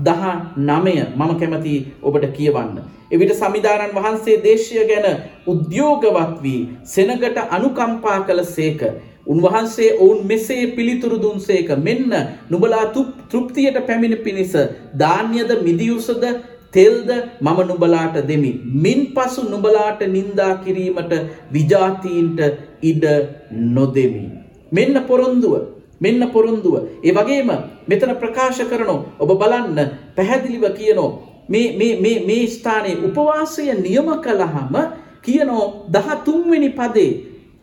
19 මම කැමති ඔබට කියවන්න. එවිට සමිධානන් වහන්සේ දේශය ගැන උද්‍යෝගවත් වී සෙනගට අනුකම්පා කළ සේක. උන්වහන්සේ ඔවුන් මෙසේ පිළිතුරු දුන්සේක මෙන්න නුබලා තුප්- තෘප්තියට පැමිණ පිණිස ධාන්‍යද මිදියුසද තෙල්ද මම නුබලාට දෙමි. මින් පසු නුබලාට නින්දා කිරීමට විජාතීන්ට ඉඩ නොදෙමි. මෙන්න පොරොන්දුව මෙන්න පොරොන්දුව. ඒ වගේම මෙතන ප්‍රකාශ කරනෝ ඔබ බලන්න පැහැදිලිව කියනෝ මේ මේ මේ මේ ස්ථානයේ උපවාසය නියම කළහම කියනෝ දහතුන්වෙනි පදේ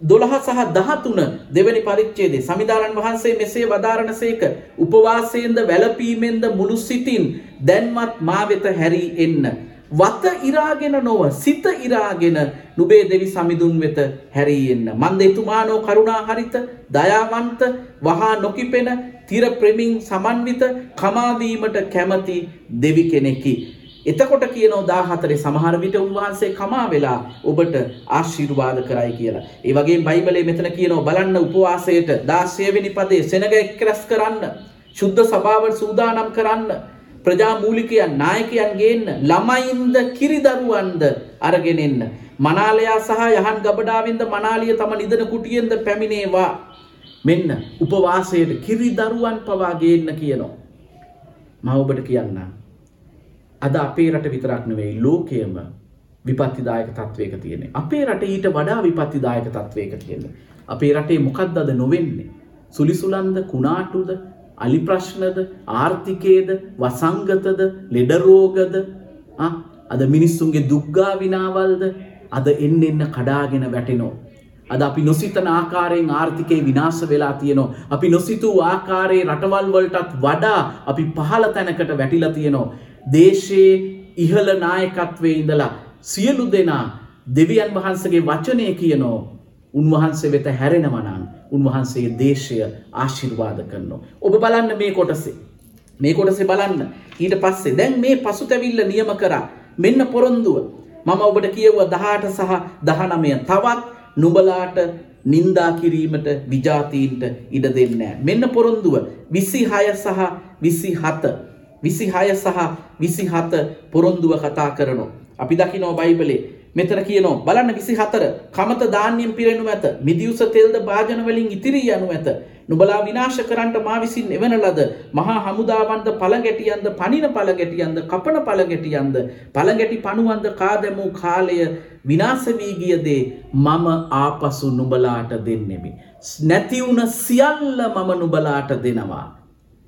දොළහ සහ දහතුන දෙවැනි පරිච්චේදේ සමිධාරන් වහන්සේ මෙසේ වදාරණ සේක උපවාසයෙන්ද වැලපීමෙන්ද මුළු සිතින් දැන්මත් මා වෙත හැරී එන්න. වත ඉරාගෙන නොව සිත ඉරාගෙන නුබේ දෙවි සමිඳුන් වෙත හැරී එන්න. මන්ද එතුමානෝ කරුණා හරිත දයාවන්ත වහා නොකිපෙන තිර ප්‍රමින් සමන්විත කමාවීමට කැමති දෙවි කෙනෙකි. එතකොට කියනෝ දා හතරේ සමහර විට උන්වහන්සේ කමා වෙලා ඔබට ආශිර්වාද කරයි කියලා. ඒ වගේ බයිබලේ මෙතන කියනවා බලන්න උපවාසයට 16 වෙනි පදේ සෙනග එක්රැස් කරන්න, සුද්ධ සභාවට සූදානම් කරන්න, ප්‍රජා මූලිකයන් නායකයන් ගේන්න, ළමයින්ද කිරිදරුවන්ද අරගෙන එන්න. මනාලයා සහ යහන් ගබඩාවින්ද මනාලිය තම නිදන කුටියෙන්ද පැමිණේවා. මෙන්න උපවාසයට කිරිදරුවන් පවා ගේන්න කියනවා. මම ඔබට කියන්නම්. අද අපේ රට විතරක් නෙවෙයි ලෝකයම විපත්තිදායක තත්වයක තියෙන්නේ. අපේ රට ඊට වඩා විපත්තිදායක තත්වයක තියෙන්නේ. අපේ රටේ මොකක්ද අද නොවෙන්නේ? සුලිසුලන්ද කුණාටුද අලි ප්‍රශ්නද ආර්ථිකයේද වසංගතද ලෙඩරෝගද අද මිනිස්සුන්ගේ දුක්ගා විනාවල්ද අද එන්න එන්න කඩාගෙන වැටෙනෝ. අද අපි නොසිතන ආකාරයෙන් ආර්ථිකය විනාශ වෙලා තියෙනවා. අපි නොසිතූ ආකාරයේ රටවල් වලටත් වඩා අපි පහළ තැනකට වැටිලා තියෙනවා. දේශයේ ඉහළ නායකත්වයේ ඉඳලා සියලු දෙනා දෙවියන් වහන්සගේ වචනය කියනෝ උන්වහන්සේ වෙත හැරෙනවනන් උන්වහන්සේ දේශය ආශිර්වාද කරනවා. ඔබ බලන්න මේ කොටසේ. මේ කොටසේ බලන්න ඊට පස්සේ දැන් මේ පසුතැවිල්ල නියම කරා මෙන්න පොරොන්දුව මම ඔබට කියව්ව දහට සහ දහනමය තවත් නුබලාට නින්දා කිරීමට විජාතීන්ට ඉඩ දෙන්න. මෙන්න පොරොන්දුව විසි හය සහ විසි හත විසි හය සහ විසි හත පොරොන්දුව කතා කරනවා. අපි දකිනෝ බයිබලේ මෙතර කියනෝ බලන්න විසි හතර කමත ධාන්‍යම් පිරෙනු ඇත මිදිවස තෙල්ද භාජනවලින් ඉතිරී යනු ඇත. නුබලා විනාශ කරන්නට මා විසින් එවන ලද මහා හමුදාවන්ද පළගැටියන්ද පනින පළගැටියන්ද කපන පළගැටියන්ද පළගැටි පනුවන්ද කාදැමූ කාලය විනාසවී ගියදේ මම ආපසු නුබලාට දෙන්නෙමි. නැතිවුණ සියල්ල මම නුබලාට දෙනවා.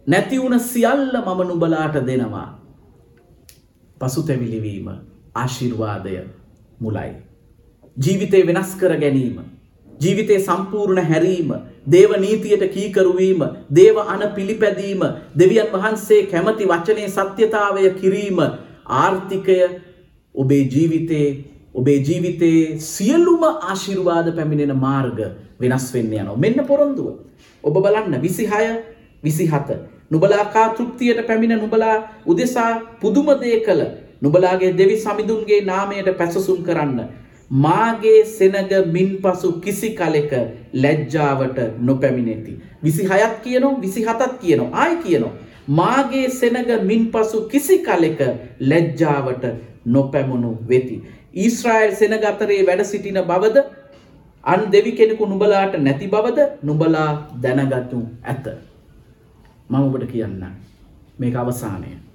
නැතිවුණ සියල්ල මම නුබලාට දෙනවා. පසුතැවිලිවීම ආශිර්වාදය මුලයි. ජීවිතය වෙනස් කර ගැනීම. ජීවිතය සම්පූර්ණ හැරීම දේව නීතියට කීකරුවීම දේව අන පිළිපැදීම දෙවියන් වහන්සේ කැමති වචනය සත්‍යතාවය කිරීම ආර්ථිකය ඔබේ ජීවිතේ ඔබේ ජීවිතයේ සියල්ලුම ආශිර්වාද පැමිණෙන මාර්ග වෙනස් වෙන්න යනවා මෙන්න පොරොන්දුව ඔබ බලන්න විසිහය විසිහත නුබලාකා තෘප්තියට පැමිණ නුබලා උදෙසා පුදුමදය කළ නුබලාගේ දෙවි සමිඳුන්ගේ නාමයට පැසසුම් කරන්න. මාගේ සෙනග මින් පසු කිසි කලෙක ලැජ්ජාවට නොපැමිණෙති. විසි හයත් කියනවා විසි හතත් කියනවා ආය කියනවා. මාගේ සෙනග මින් පසු කිසි කලෙක ලැජ්ජාවට නොපැමුණු වෙති. ඊස්රායිල් සෙනග අතරේ වැඩ සිටින බවද අන් දෙවි කෙනෙකු නුබලාට නැති බවද නුබලා දැනගතු ඇත. මම ඔබට කියන්න මේක අවසානය.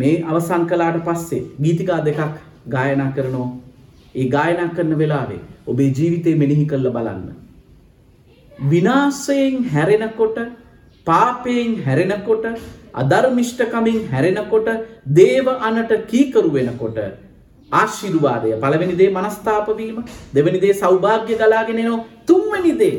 මේ අවසන් කලාට පස්සේ ගීතිකා දෙකක් ගායනා කරනෝ ඒ ගායනා කරන වෙලාවේ ඔබේ ජීවිතය මෙනෙහි කරල බලන්න. විනාසයෙන් හැරෙනකොට පාපයෙන් හැරෙනකොට අධර්මිෂ්ඨකමින් හැරෙනකොට දේව අනට කීකරු වෙනකොට ආශිරුවාදය. පළවෙනිදේ මනස්ථාපවීම දෙවනිදේ සෞභාග්‍ය ගලාගෙනනෝ තුන්වනිදේ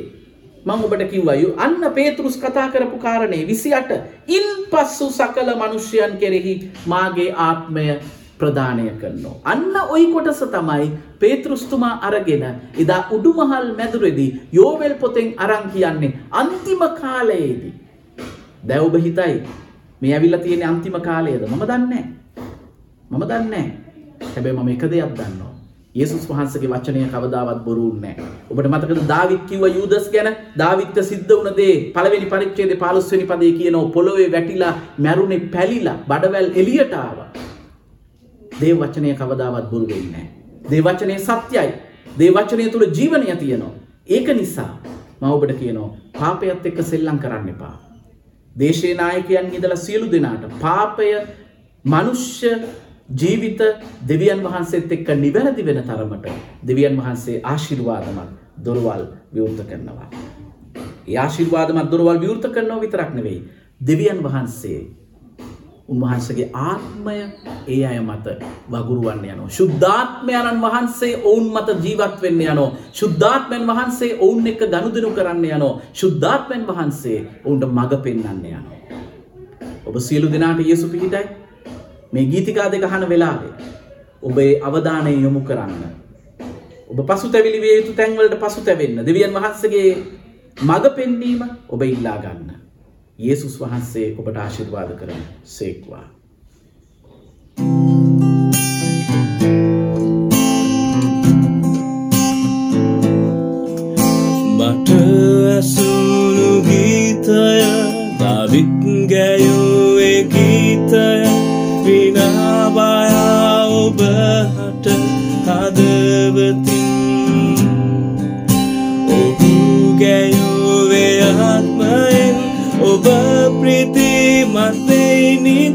මං ඔබට කිව්වයු අන්න පේතුරුස් කතා කරපු කාරණේ විසි අට ඉන් පස්සු සකල මනුෂ්‍යයන් කෙරෙහි මාගේ ආත්මය ප්‍රධානය කරනවා. අන්න ඔයි කොටස තමයි පේතෘස්තුමා අරගෙන එදා උඩුමහල් මැදුරෙදී යෝවල් පොතෙන් අරං කියන්නේ අන්තිම කාලයේදී. දැව්බ හිතයි මේ ඇවිල්ල තියෙන අන්තිම කාලයද මම දන්නේ. මම දන්නේ හැබැ මම එක දෙයක් දන්නවා. යේසුස් වහන්සගේ වචනය කවදාවත් බොරුන්නෑ. ඔබට මතකද දාවිත් කිව යුදස් ගැන දාවිත්ත සිද්ධ වනදේ පළවෙනි පරිච්චේද පාලුස්වනි පදේ කියනෝ පොළොවේ වැටිලා මැරුණේ පැලිලා බඩවැල් එලියටාව. දේ වචනය කවදාවත් බොරු වෙන්නේ. දේ වචනය සත්‍යයි. දේ වචනය තුළ ජීවනය තියනවා. ඒක නිසා මවබට කියනෝ පාපයත් එක්ක සෙල්ලං කරන්න එපා. දේශේ නායකයන් ඉදලා සියලු දෙනාට පාපය මනුෂ්‍ය ජීවිත දෙවියන් වහන්සේත් එක්ක නිවැරදි වෙන තරමට දෙවියන් වහන්සේ ආශිර්වාදමත් දොරවල් විවෘත කරනවා. ඒ ආශිර්වාදමත් දොරවල් විවෘත කරනවා විතරක් නෙවෙයි. දෙවියන් වහන්සේ උන්වහන්සගේ ආත්මය ඒ අය මත වගුරුවන්න යනෝ. ශුද්ධාත්මයණන් වහන්සේ ඔවුන් මත ජීවත් වෙන්න යනෝ. ශුද්ධාත්මයන් වහන්සේ ඔවුන් එක්ක ගනුදනු කරන්න යනෝ. ශුද්ධාත්මයන් වහන්සේ ඔවුන්ට මඟ පෙන්න්න යනවා. ඔබ සියලු දෙනාට යසු පිහිටයි මේ ගීතිකා දෙක අහන වෙලාවේ ඔබේ අවධානය යොමු කරන්න. ඔබ පසුතැවිලි විය යුතු තැන්වලට පසුතැවෙන්න. දෙවියන් වහන්සේගේ මඟ පෙන්වීම ඔබ ඉල්ලා ගන්න. යේසුස් වහන්සේ ඔබට ආශිර්වාද කරන සේක්වා. මට ඇසුණු ගීතය දවිත් ගැය පිනාබයා ඔබහට හදවතින්. ඔහු ගැයුවේ ආත්මයෙන් ඔබ ප්‍රීති මතෙයිනි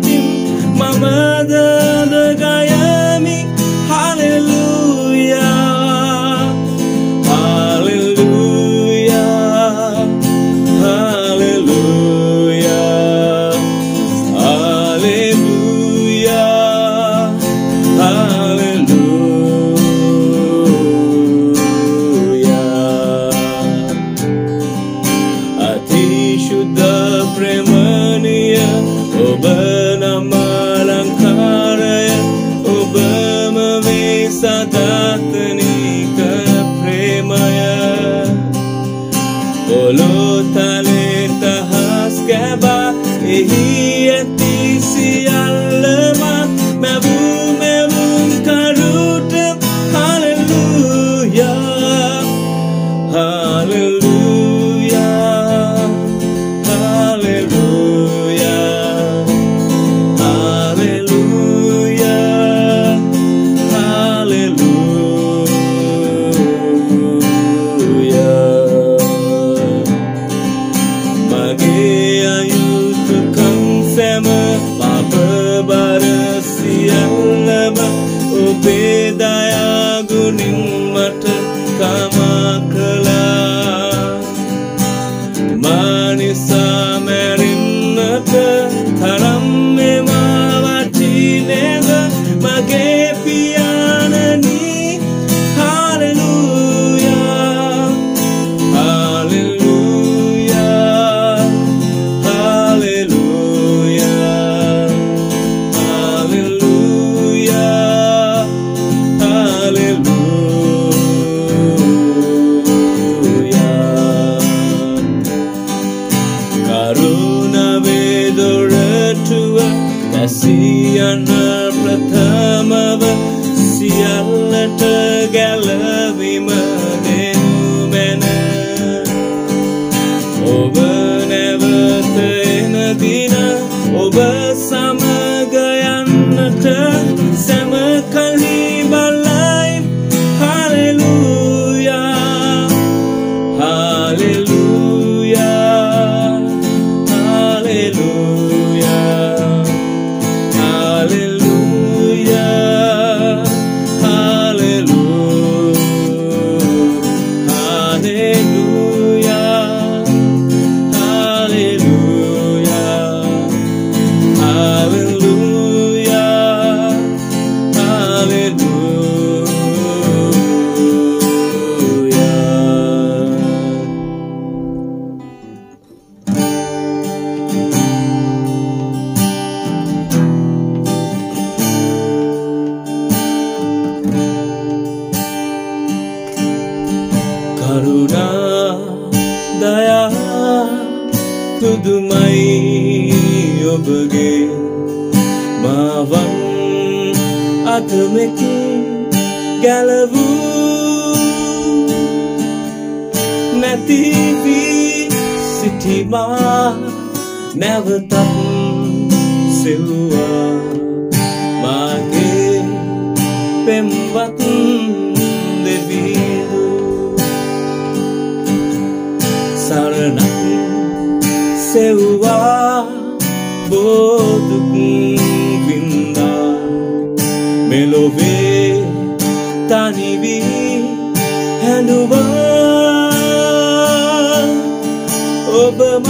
ඔබමත්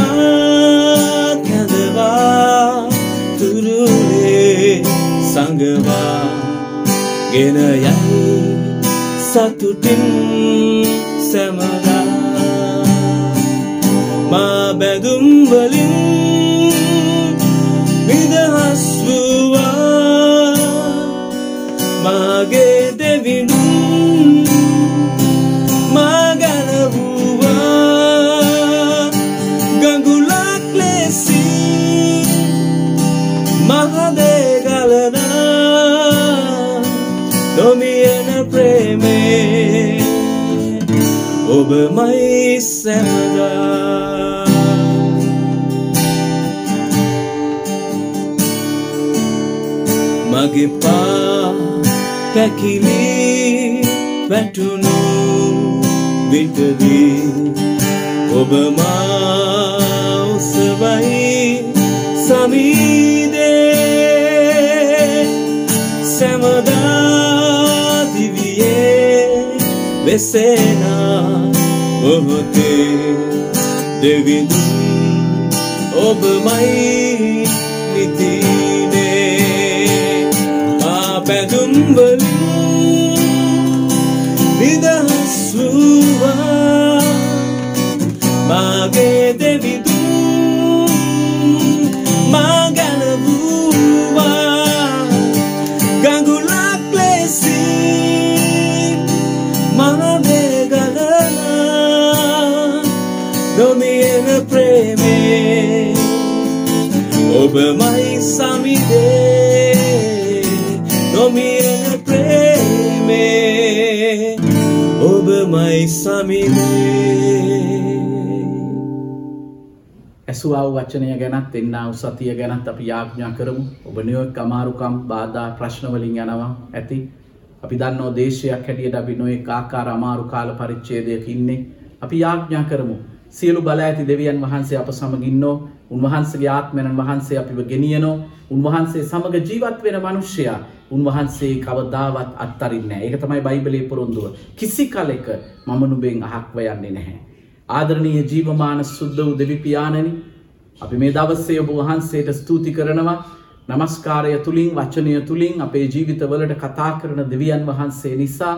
කැඳවා තුරුලේ සඟවා. ගෙන යයි සතුටින් සැමදා. මා බැඳුම් වලින් ඔබමයි සැමදා මගේ පා පැකිලි වැටුණු විටදී ඔබමා උසවයි සමීදේ. සැමදා දිවියේ වෙසෙනා ඔහොතේ දෙවිඳුන් ඔබමයි නිතිනේ ඇසුවාව වචනය ගැනත් එන්නාව සතිය ගැනත් අපි යාඥා කරමු ඔබ නියොක් අමාරුකම් බාධා ප්‍රශ්නවලින් යනවා ඇති අපි දන්නෝ දේශයක් හැටියට අපි නොයෙක් ආකාර අමාරු කාල පරිච්ඡේදයක ඉන්නේ අපි යාඥා කරමු සියලු බල ඇති දෙවියන් වහන්සේ අප සමගින්නෝ උන්වහන්සේගේ ආත්මයන් වහන්සේ අපිව ගෙනියනෝ උන්වහන්සේ සමග ජීවත් වෙන මනුෂ්‍යයා උන්වහන්සේ කවදාවත් අත්තරින්නේ නැහැ. ඒක තමයි බයිබලයේ පොරොන්දුව. කිසි කලෙක මම නුඹෙන් අහක්ව යන්නේ නැහැ. ආදරණීය ජීවමාන සුද්ධ වූ දෙවි පියාණනි අපි මේ දවස්සේ ඔබ වහන්සේට ස්තුති කරනවා. නමස්කාරය තුලින් වචනය තුලින් අපේ ජීවිතවලට කතා කරන දෙවියන් වහන්සේ නිසා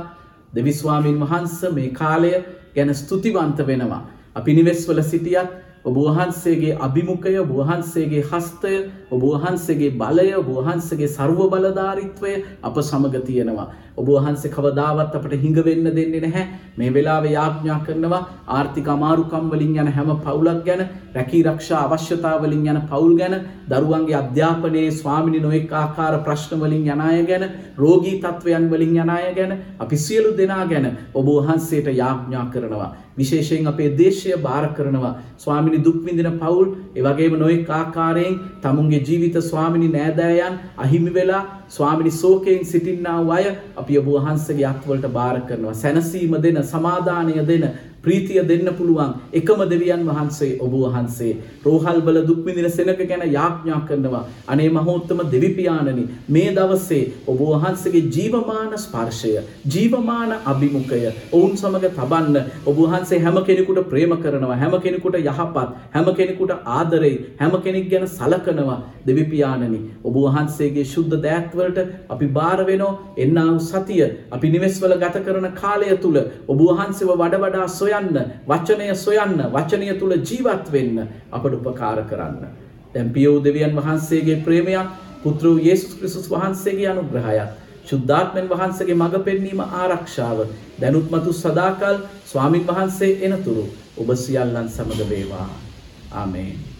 දෙවි ස්වාමින් වහන්සේ මේ කාලය ගැන ස්තුතිවන්ත වෙනවා. අපි නිවෙස්වල සිටියත් ඔබ වහන්සේගේ අභිමුඛය ඔබ වහන්සේගේ හස්තය ඔබ වහන්සේගේ බලය ඔබ වහන්සේගේ ਸਰව බලධාරීත්වය අප සමග තියෙනවා. ඔබ වහන්සේ කවදාවත් අපට හිඟ වෙන්න දෙන්නේ නැහැ. මේ වෙලාවේ යාඥා කරනවා ආර්ථික අමාරුකම් වලින් යන හැම පවුලක් ගැන රැකී රක්ෂා අවශ්‍යතා වලින් යන පවුල් ගැන දරුවන්ගේ අධ්‍යාපනයේ ස්වාමිනි නොඑක ආකාර ප්‍රශ්න වලින් යන අය ගැන රෝගී තත්වයන් වලින් යන අය ගැන අපි සියලු දෙනා ගැන ඔබ වහන්සේට යාඥා කරනවා. විශේෂයෙන් අපේ දේශය භාර කරනවා. ස්වාමිනි දුක් විඳින පවුල් ඒ වගේම නොඑක ආකාරයෙන් තමුන්ගේ ජීවිත ස්වාමිනි නෑදෑයන් අහිමි වෙලා ස්වාමිනි ශෝකයෙන් සිටින්නා වූ අය අපි ඔබ වහන්සේගේ අත්වලට භාර කරනවා. සැනසීම දෙන සමාදානය දෙන ප්‍රීතිය දෙන්න පුළුවන්. එකම දෙවියන් වහන්සේ ඔබ වහන්සේ. රෝහල් බල දුක් විඳින සෙනක ගැන යාඥා කරනවා. අනේ මහෝත්තම දෙවි පියාණනි මේ දවසේ ඔබ වහන්සේගේ ජීවමාන ස්පර්ශය ජීවමාන අභිමුඛය ඔවුන් සමග තබන්න ඔබ වහන්සේ හැම කෙනෙකුට ප්‍රේම කරනවා හැම කෙනෙකුට යහපත් හැම කෙනෙකුට ආදරේ හැම කෙනෙක් ගැන සලකනවා. දෙවි පියාණනි ඔබ වහන්සේගේ ශුද්ධ දෑත්වලට අපි බාර වෙනෝ එන්නා වූ සතිය අපි නිවෙස්වල ගත කරන කාලය තුල ඔබ වහන්සේව වඩ වඩා සොයන්න වචනය සොයන්න වචනය තුල ජීවත් වෙන්න අපට උපකාර කරන්න. දැන් පියෝ දෙවියන් වහන්සේගේ ප්‍රේමයක් පුත්‍ර වූ යේසුස් ක්‍රිස්තුස් වහන්සේගේ අනුග්‍රහයක් ශුද්ධාත්මන් වහන්සේගේ මඟ පෙන්වීම ආරක්ෂාව දැනුත් මතු සදාකල් ස්වාමින් වහන්සේ එනතුරු ඔබ සියල්ලන් සමග වේවා. ආමේන්.